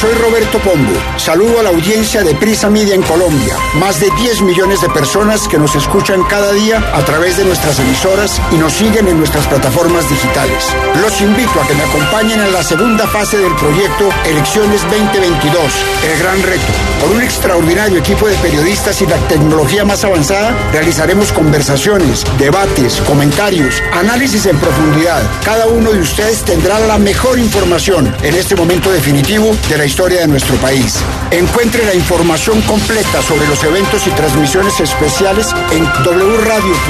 soy Roberto Pombo. Saludo a la audiencia de Prisa Media en Colombia. Más de 10 millones de personas que nos escuchan cada día a través de nuestras emisoras y nos siguen en nuestras plataformas digitales. Los invito a que me acompañen en la segunda fase del proyecto Elecciones 2022, el gran reto. Con un extraordinario equipo de periodistas y la tecnología más avanzada, realizaremos conversaciones, debates, comentarios, análisis en profundidad. Cada uno de ustedes tendrá la mejor información en este momento definitivo de la historia de nuestro país. Encuentre la información completa sobre los eventos y transmisiones especiales en wradio.com.co,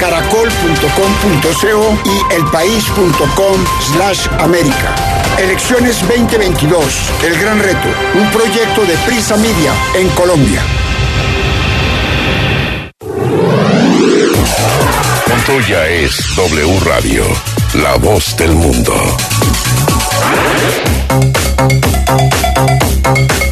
caracol.com.co y elpaís.com slash América. Elecciones 2022, el gran reto, un proyecto de Prisa Media en Colombia. tuya es W Radio, la voz del mundo. Thank you.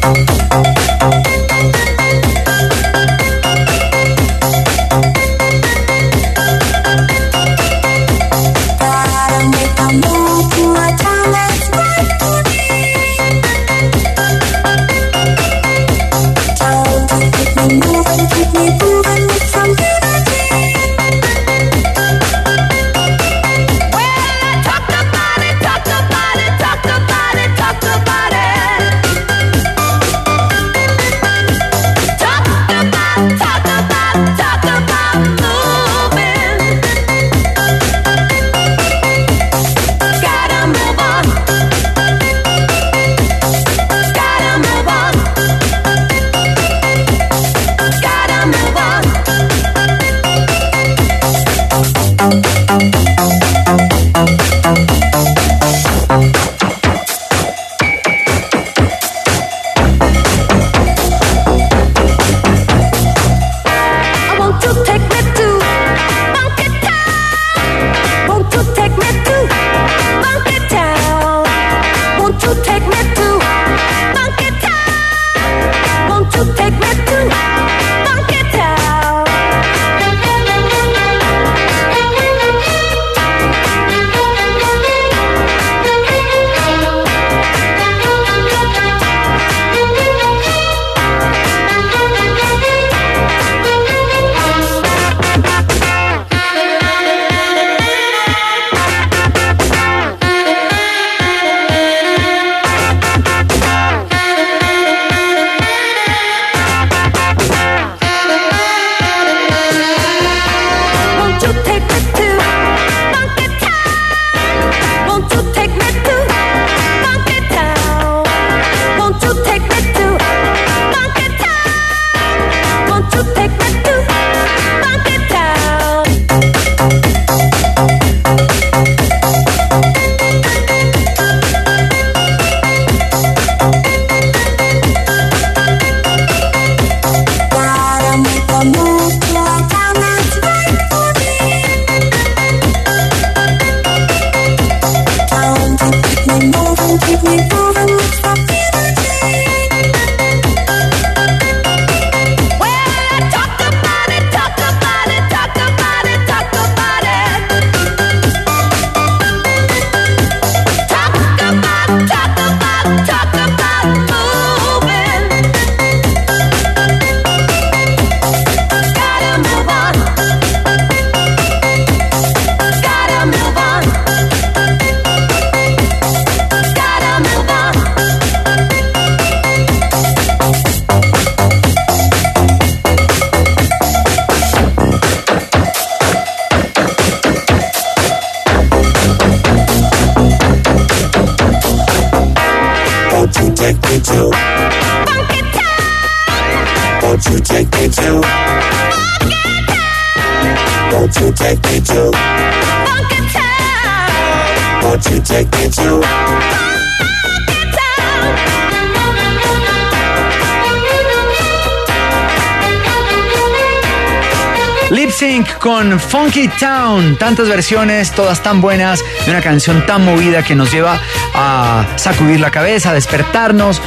Con Funky Town. Tantas versiones, todas tan buenas, de una canción tan movida que nos lleva a sacudir la cabeza, a despertarnos,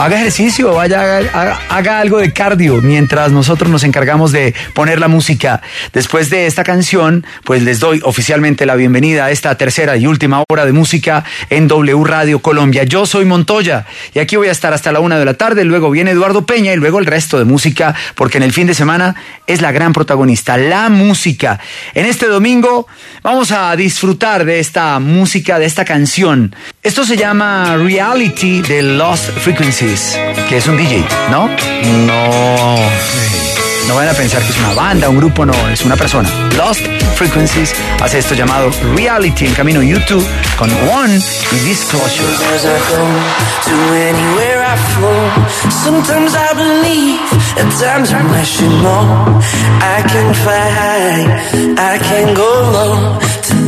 haga ejercicio, vaya, haga, haga, algo de cardio mientras nosotros nos encargamos de poner la música. Después de esta canción, pues les doy oficialmente la bienvenida a esta tercera y última hora de música en W Radio Colombia. Yo soy Montoya y aquí voy a estar hasta la una de la tarde, luego viene Eduardo Peña y luego el resto de música, porque en el fin de semana es la gran protagonista, la música. En este domingo vamos a disfrutar de esta música, de esta canción. Esto se llama Reality de Lost Frequencies, que es un DJ, ¿no? No. No van a pensar que es una banda, un grupo, no, es una persona. Lost Frequencies hace esto llamado Reality en camino YouTube con One y Disclosure.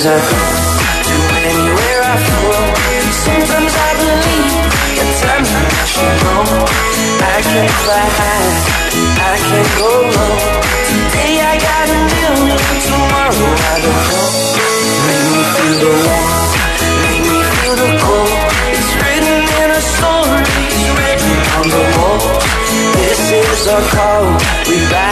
as I go to anywhere I flow. Sometimes I believe, at times I you know. I can fly high, I can go low. Today I got a million, tomorrow I don't know. Make me feel the warmth, make me feel the cold. It's written in our stories, written on the walls. This is our call, we rise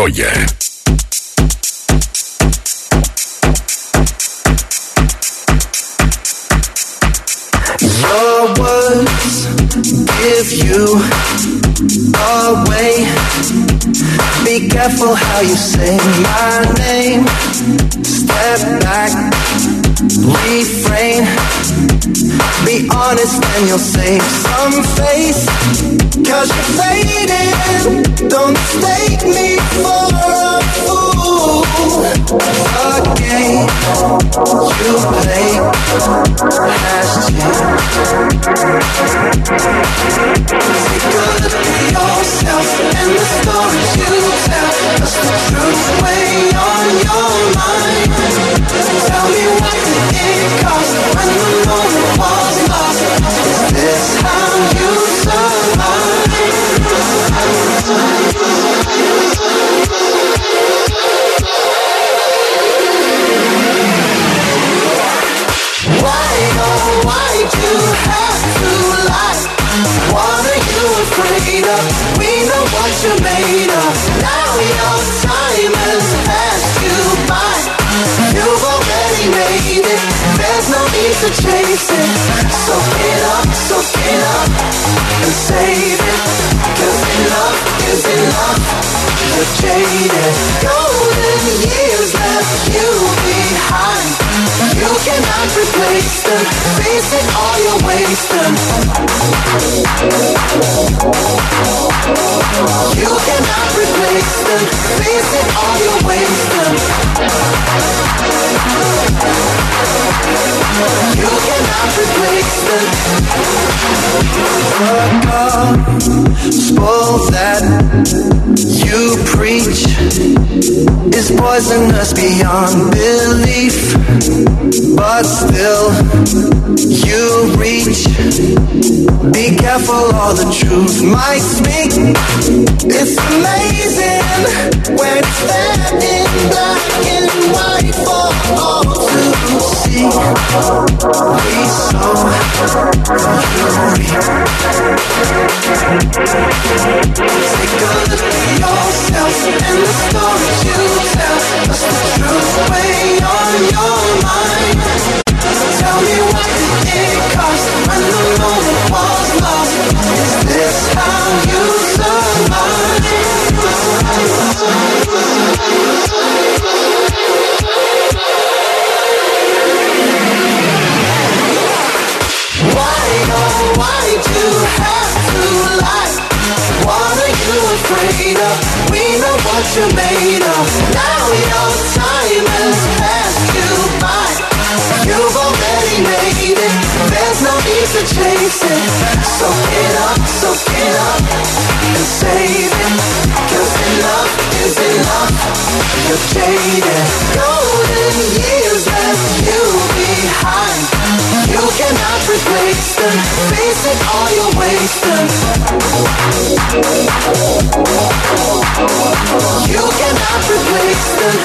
Montoya. Your words give you away. Be careful how you say my name. Step back, refrain. Be honest and you'll save some face. Cause you're fading. Don't mistake me for a fool. The game you play has changed. Take a look at yourself and the stories you tell. Does the truth weigh on your mind? Tell me what did it cost when the moment was We know what you're made of. Now your time has passed you by. You've already made it. There's no need to chase it. So get up, so get up and save it. Cause enough is enough. You're. Golden years left you behind. You cannot replace them. Face it, all you're wasting. You cannot replace them. Face it, all you're wasting. You cannot replace them. The gospel that you preach is poisonous beyond belief, but still you reach. Be careful, all the truth might speak. It's amazing when it's there in black and white for all to see. We reap. Take a look at yourself and the stories you tell. The truth on your mind? It, all wasting. You cannot replace all.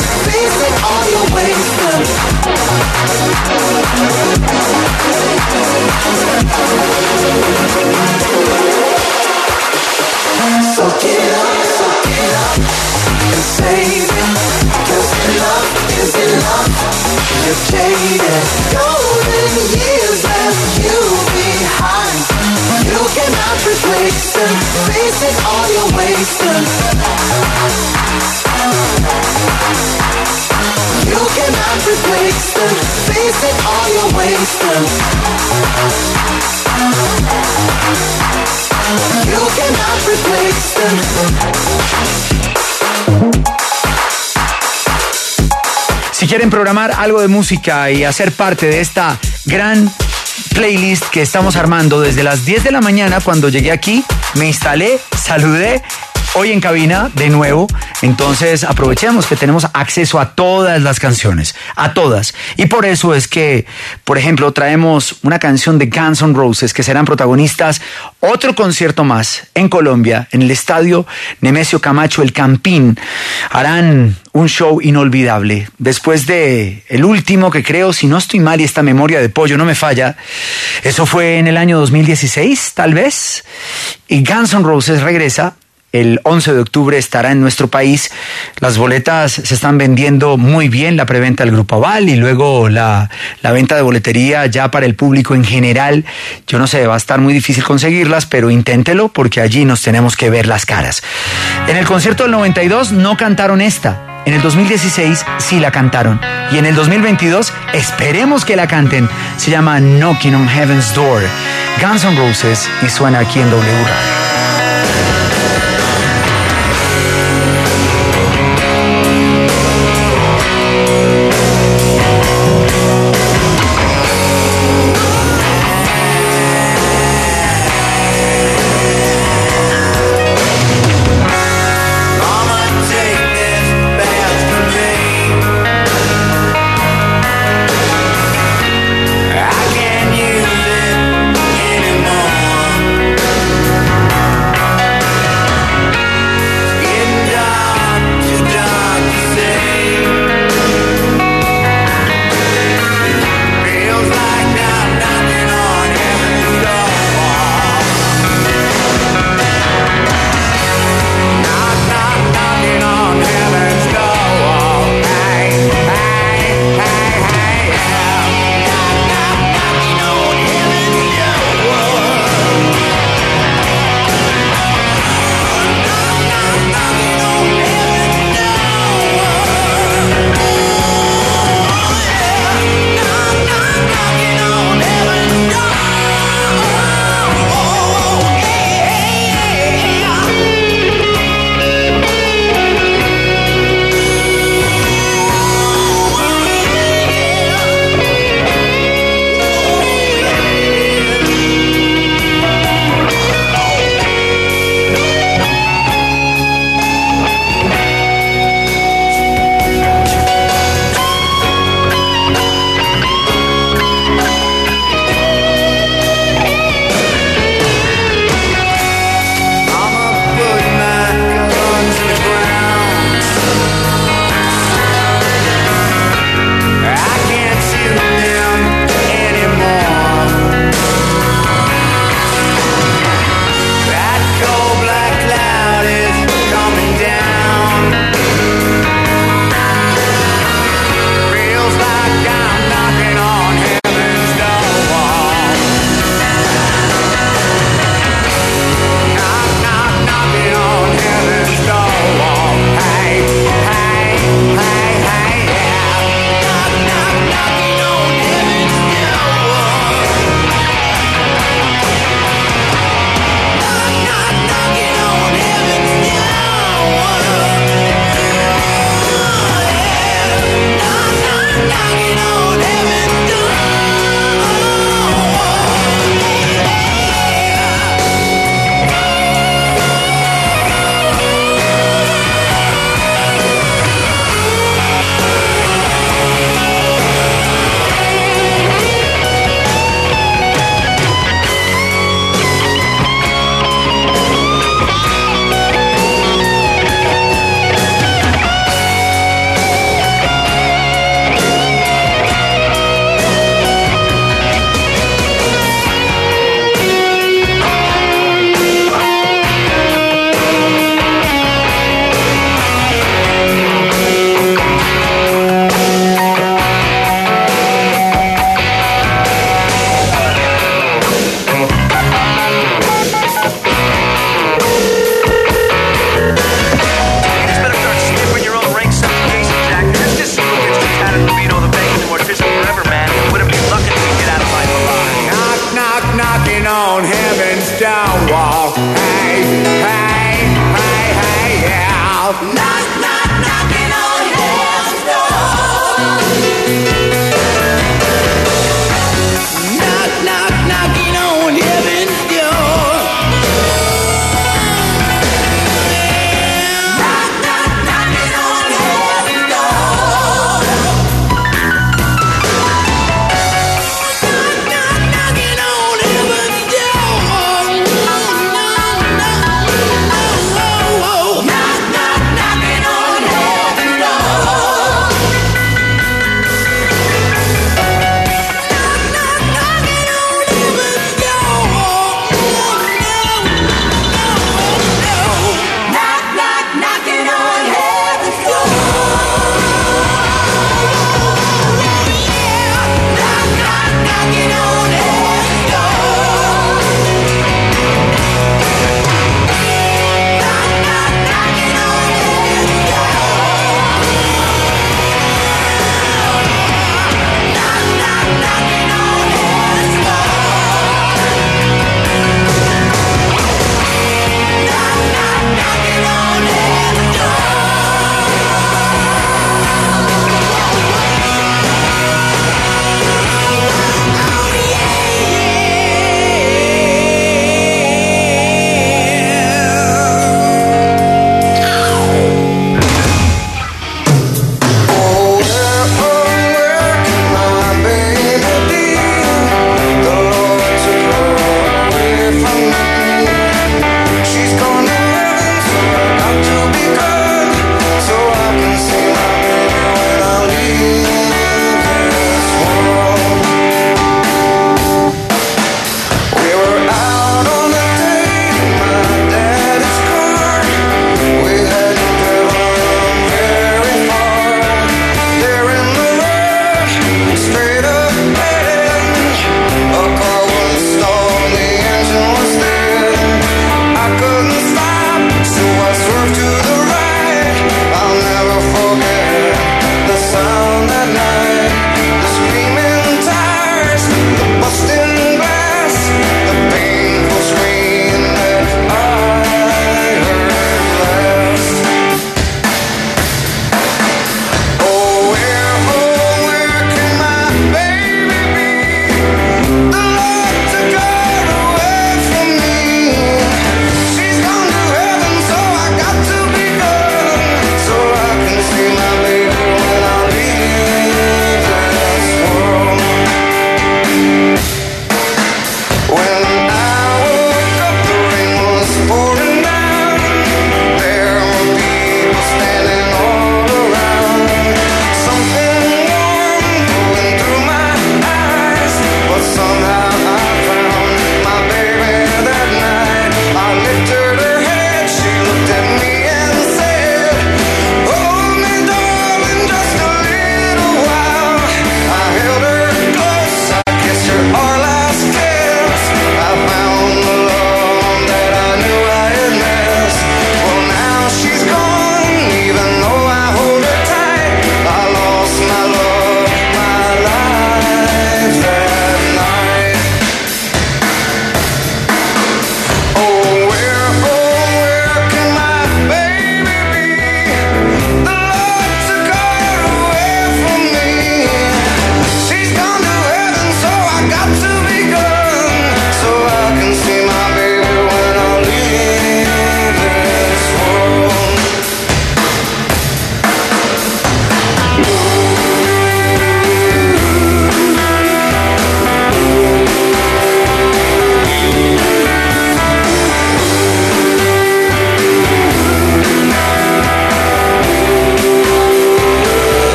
So get up, so get up and save enough is. You're jaded. Golden years Si quieren programar algo de música y hacer parte de esta gran playlist que estamos armando desde las 10 de la mañana cuando llegué aquí, me instalé, saludé. Hoy en cabina, de nuevo, entonces aprovechemos que tenemos acceso a todas las canciones, a todas. Y por eso es que, por ejemplo, traemos una canción de Guns N' Roses que serán protagonistas otro concierto más en Colombia, en el estadio Nemesio Camacho El Campín. Harán un show inolvidable. Después de el último que creo, si no estoy mal y esta memoria de pollo no me falla, eso fue en el año 2016, tal vez. Y Guns N' Roses regresa el 11 de octubre estará en nuestro país. Las boletas se están vendiendo muy bien, la preventa del Grupo Aval y luego la, la venta de boletería ya para el público en general. Yo no sé, va a estar muy difícil conseguirlas, pero inténtelo porque allí nos tenemos que ver las caras. En el concierto del 92 no cantaron esta. En el 2016 sí la cantaron. Y en el 2022 esperemos que la canten. Se llama Knocking on Heaven's Door. Guns N' Roses y suena aquí en W Radio.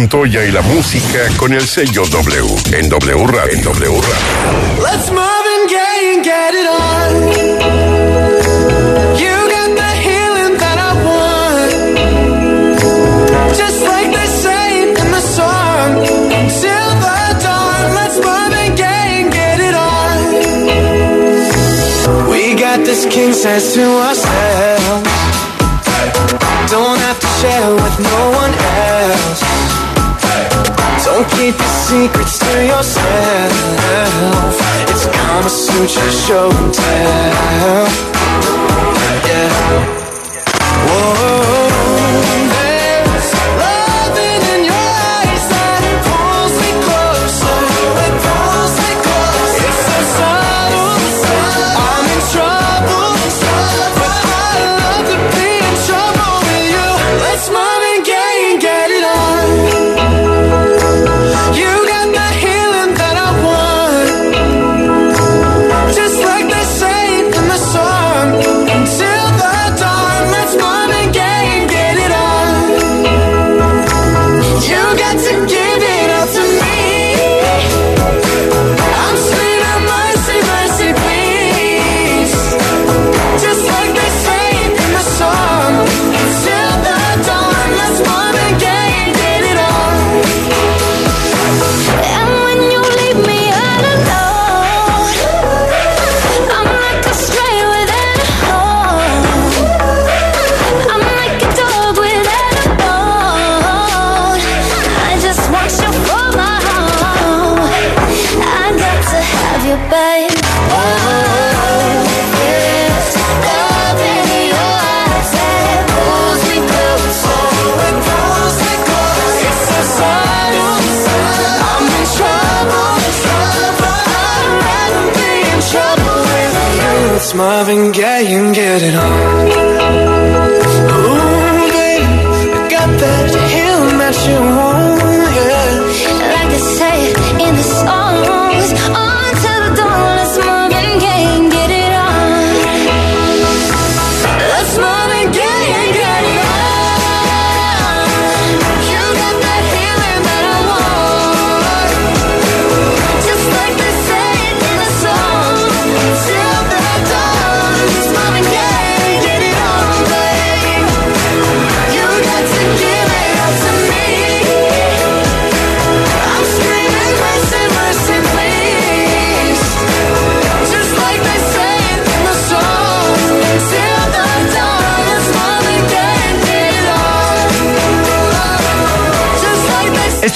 Y la música con el sello W en W. Let's Marvin Gaye and get it on. You got the healing that I want. Just like they say in the song. Till the dawn, let's Marvin Gaye and get it on. We got this king size to ourselves. Don't have to share with no one keep your secrets to yourself. It's Kama Sutra show and tell. Marvin Gaye and get it on.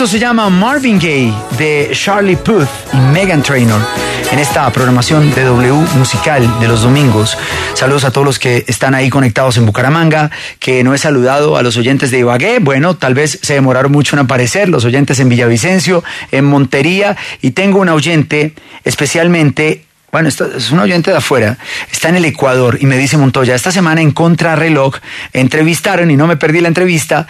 Se llama Marvin Gaye de Charlie Puth y Megan Trainor en esta programación de W musical de los domingos. Saludos a todos los que están ahí conectados en Bucaramanga, que no he saludado a los oyentes de Ibagué. Bueno, tal vez se demoraron mucho en aparecer, los oyentes en Villavicencio, en Montería, y tengo un oyente especialmente bueno, esta es un oyente de afuera, está en el Ecuador y me dice Montoya, esta semana en Contrarreloj entrevistaron, y no me perdí la entrevista,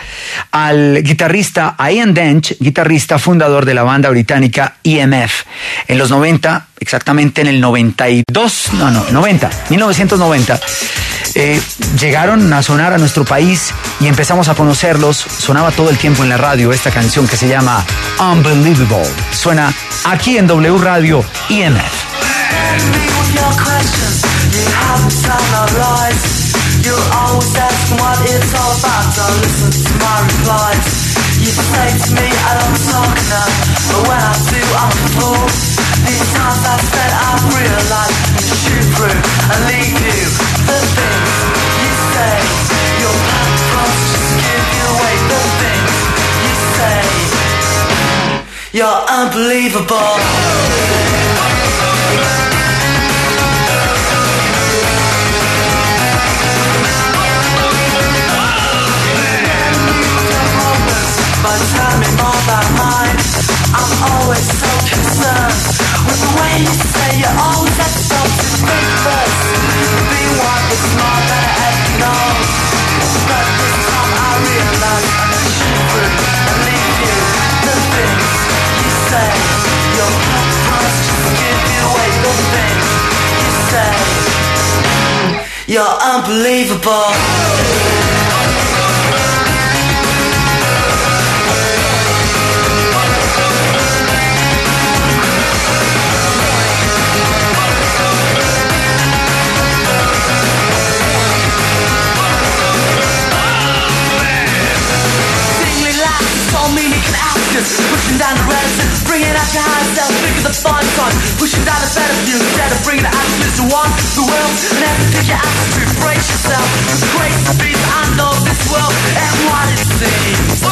al guitarrista Ian Dench, guitarrista fundador de la banda británica EMF. En los 90, exactamente en el 92, no, no, 90, 1990, eh, llegaron a sonar a nuestro país y empezamos a conocerlos. Sonaba todo el tiempo en la radio esta canción que se llama Unbelievable. Suena aquí en W Radio EMF. Me with your questions. You haven't lies. You're always what it's all about. Don't listen to my replies. You say to me I don't talk enough, but when I do, I'm a fool. These times I spent, I've realized to shoot through and leave you the things you say. Your cross just give you away the things you say. You're unbelievable. Always so concerned with the way you say you always have to stop to think first. Be one with smart than I ever known. But this time I realize through and leave you the things you say. Your past just give you away the things you say. You're unbelievable. pushing down the reticence, bringing out your higher self, bigger the fun times. pushing down the better view, instead of bringing the absolute to one, the world, and have to take your attitude, brace yourself, grace the beat, I know this world, and what it seems.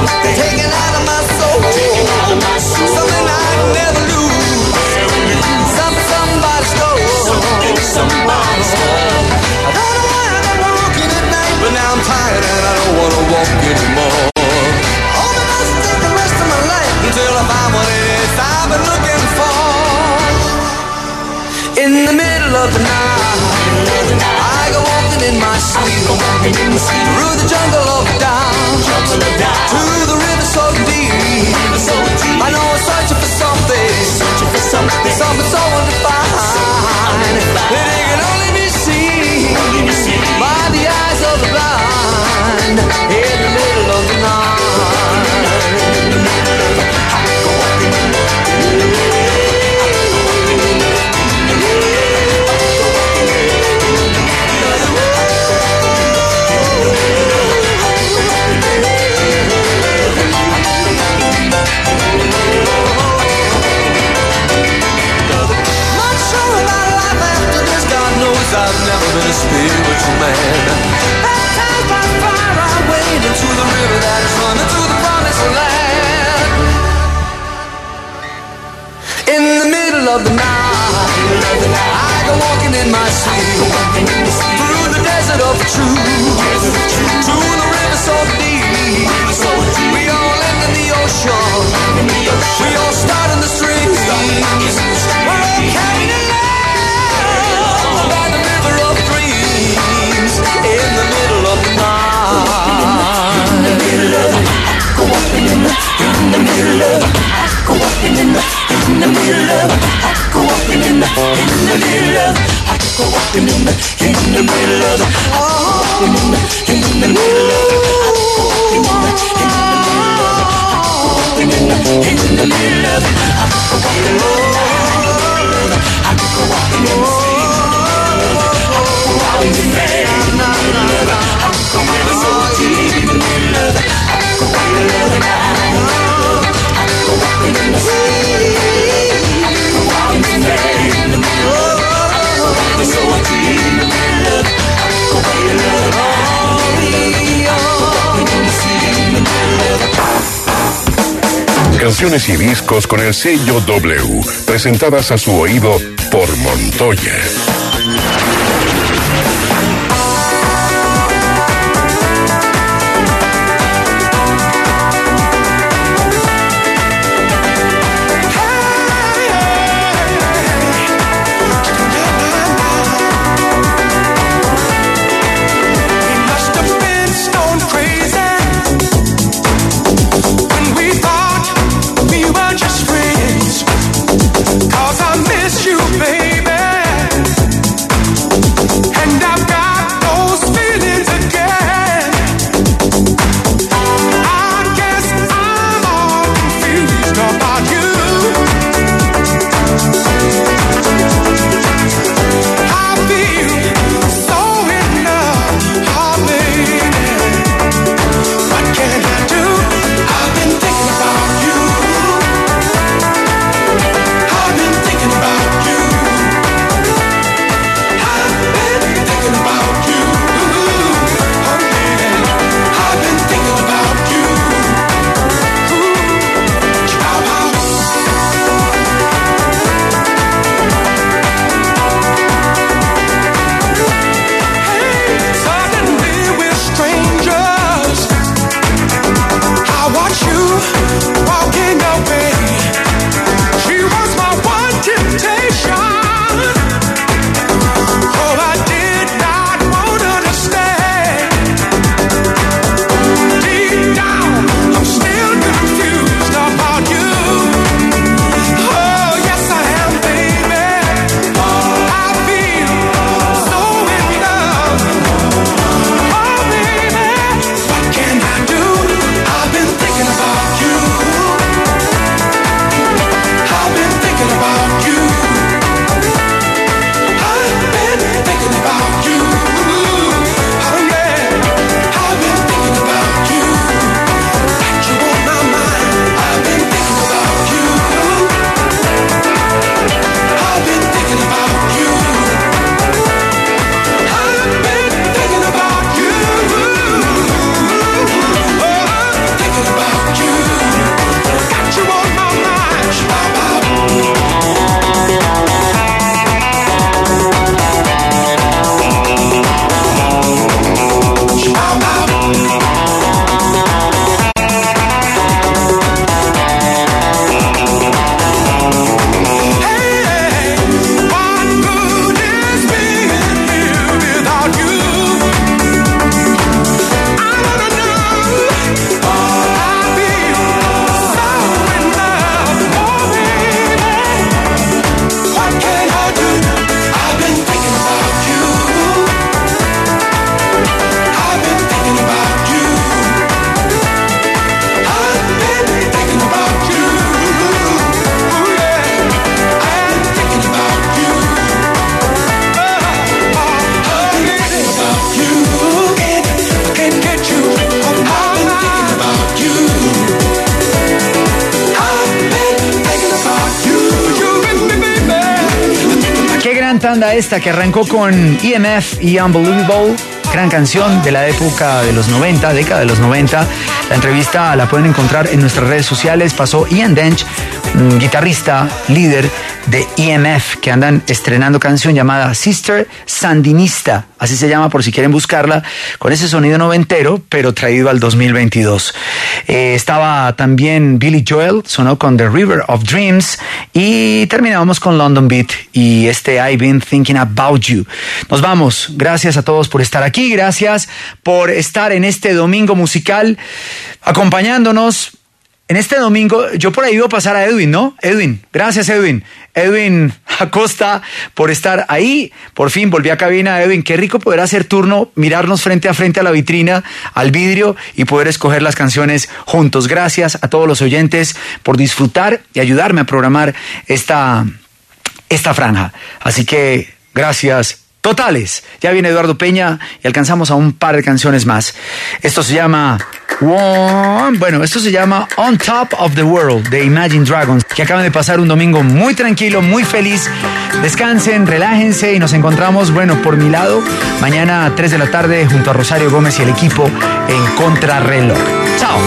something taken out of my soul, taken out of my soul. something I can never lose. Something somebody stole, something somebody stole. I don't know why I never walking at night, but now I'm tired and I don't wanna walk anymore. All the must take the rest of my life until I find what it is I've been looking for. In the middle of the night, I go walking in my sleep. Summer soul con el sello W, presentadas a su oído por Montoya. esta que arrancó con EMF y Unbelievable, gran canción de la época de los 90, década de los 90. La entrevista la pueden encontrar en nuestras redes sociales. Pasó Ian Dench, guitarrista, líder de EMF que andan estrenando canción llamada Sister Sandinista, así se llama por si quieren buscarla, con ese sonido noventero, pero traído al 2022. Eh, estaba también Billy Joel, sonó con The River of Dreams y terminábamos con London Beat y este I've Been Thinking About You. Nos vamos, gracias a todos por estar aquí, gracias por estar en este domingo musical acompañándonos en este domingo, yo por ahí iba a pasar a Edwin, ¿no? Edwin, gracias Edwin. Edwin Acosta por estar ahí. Por fin volví a cabina, Edwin. Qué rico poder hacer turno, mirarnos frente a frente a la vitrina, al vidrio y poder escoger las canciones juntos. Gracias a todos los oyentes por disfrutar y ayudarme a programar esta, esta franja. Así que gracias totales. Ya viene Eduardo Peña y alcanzamos a un par de canciones más. Esto se llama bueno, esto se llama On Top of the World de Imagine Dragons, que acaban de pasar un domingo muy tranquilo, muy feliz. Descansen, relájense y nos encontramos, bueno, por mi lado, mañana a 3 de la tarde junto a Rosario Gómez y el equipo en Contrarreloj. Chao.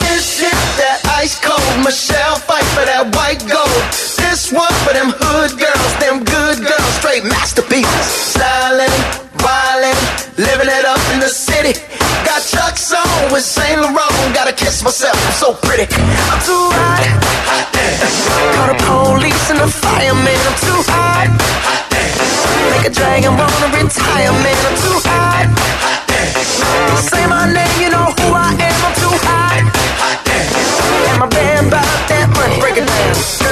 This is that ice cold Michelle fight for that white gold. This one for them hood girls, them good girls, straight masterpieces. Stylin', wildin', living it up in the city. Got Chuck's on with Saint Laurent. Gotta kiss myself, I'm so pretty. I'm too hot. hot damn. Call the police and the fireman. I'm too hot. hot damn. Make a dragon wanna retire, man. I'm too hot. hot damn. Say my name, you know who I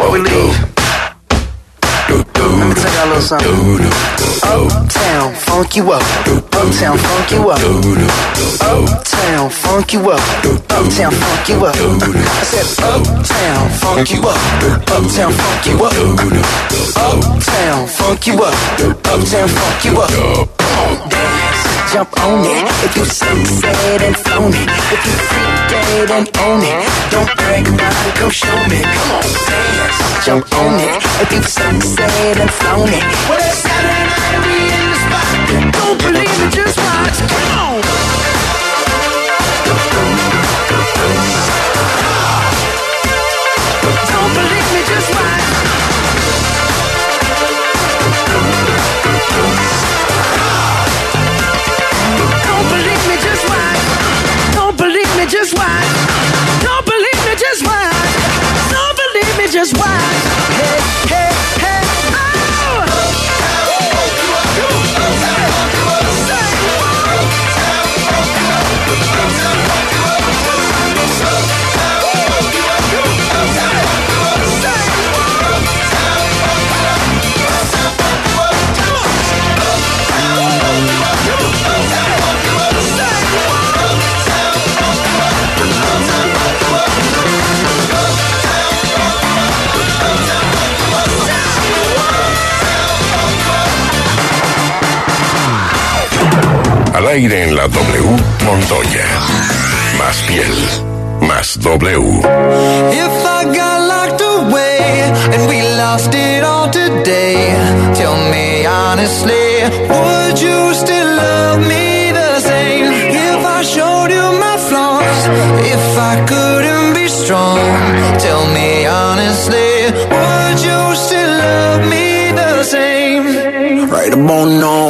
Before we leave, Let me tell y'all a little something. Uptown, funk you up. Uptown, funk you up. Uptown, funk you up. Uptown, funk you up. I said, Uptown, funk you up. Uptown, funk you up. Uptown, funk you up. Uptown, funk you up. Jump on it. If you sunset and flown it. If you freak dead and own it. Don't brag about come show me. Come on, dance, jump on it. If you sunset and flown it. Well, it's Saturday night we in the spot. Don't believe it, just watch. Come on. Aire en la W, Montoya. Más piel, más W. If I got locked away and we lost it all today, tell me honestly, would you still love me the same? If I showed you my flaws, if I couldn't be strong, tell me honestly, would you still love me the same? Right about now.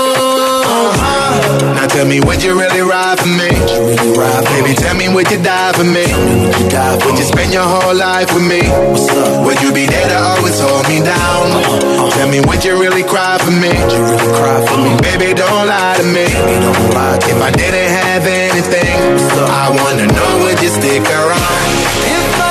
Now tell me, would you really ride for me? Really ride, baby, tell me, would you die for me? Would you, die for would you spend your whole life with me? Would you be there to always hold me down? Tell me, would you really cry for me? Would you really cry for me? Baby, don't lie to me. don't lie to if I didn't have anything, I wanna know, would you stick around?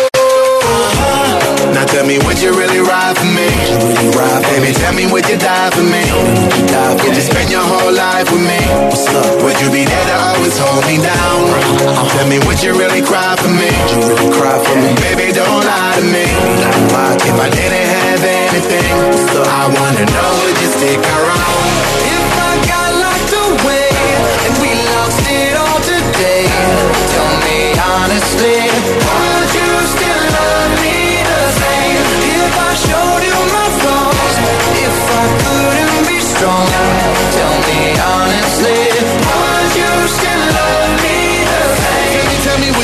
Now tell me, would you really ride for me? Really ride, baby, tell me, would you die for me? Would you spend your whole life with me? Would you be there to always hold me down? Tell me, would you really cry for me? Would you really cry for me? Baby, don't lie to me. If I didn't have anything, I wanna know, would you stick around?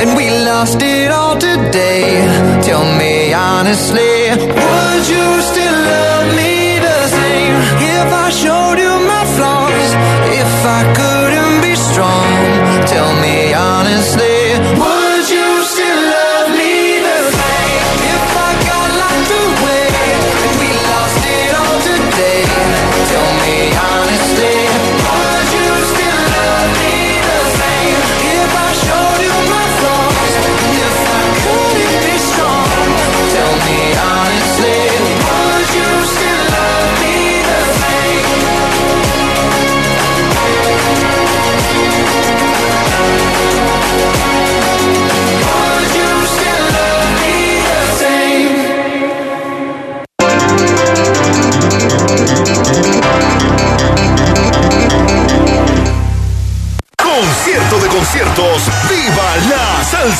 and we lost it all today, tell me honestly, would you still love me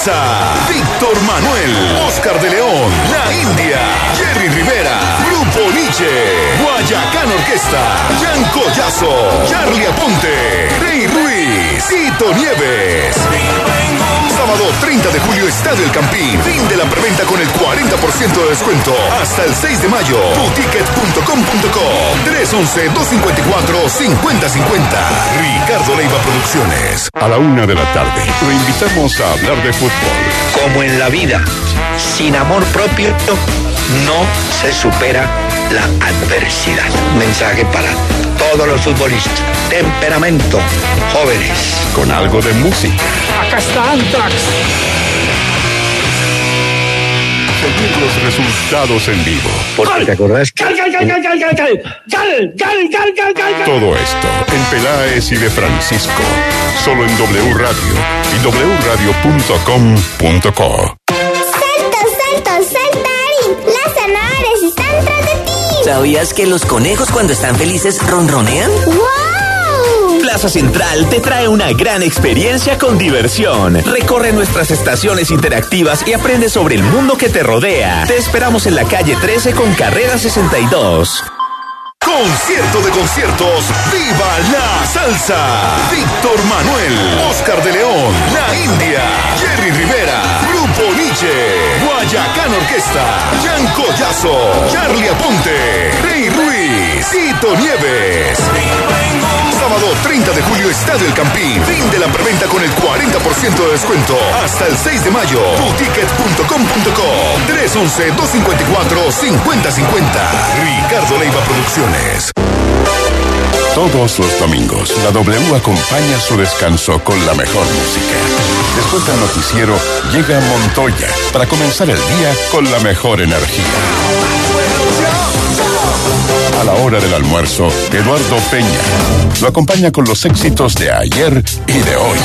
la de julio, Estadio El Campín. Fin de la preventa con el 40% de descuento. Hasta el 6 de mayo. Tuticket.com.co 311-254-5050. Ricardo Leiva Producciones. A la una de la tarde, lo invitamos a hablar de fútbol. Como en la vida, sin amor propio no se supera la adversidad. Mensaje para todos los futbolistas. Temperamento, jóvenes. Con algo de música. Acá está Antrax. Seguir los resultados en vivo. Porque te acordás que... Todo esto en Peláez y de Francisco. Solo en W Radio y wradio.com.co. ¡Salta, salta, saltarín! ¡Las zanahorias están tras de ti! ¿Sabías que los conejos cuando están felices ronronean? ¡Wow! Plaza Central te trae una gran experiencia con diversión. Recorre nuestras estaciones interactivas y aprende sobre el mundo que te rodea. Te esperamos en la calle 13 con carrera 62. Concierto de conciertos, ¡Viva la salsa! Víctor Manuel, Oscar de León, La India, Jerry Rivera, Grupo Nietzsche. Guayacán Orquesta, Jan Collazo, Charlie Aponte, Rey Tito Nieves. Sábado 30 de julio, Estadio El Campín. Fin de la preventa con el 40% de descuento. Hasta el 6 de mayo. Tuticket.com.co 311-254-5050. Ricardo Leiva Producciones. Todos los domingos, la W acompaña su descanso con la mejor música. Después del noticiero, llega Montoya para comenzar el día con la mejor energía. A la hora del almuerzo, Eduardo Peña lo acompaña con los éxitos de ayer y de hoy.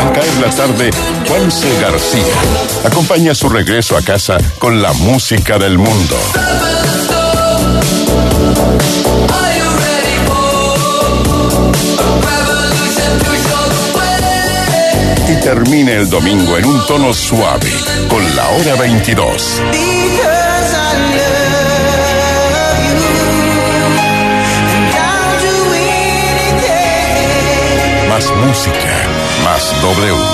Al caer la tarde, Juanse García acompaña su regreso a casa con la música del mundo. Y termina el domingo en un tono suave, con la hora 22. Más música, más W.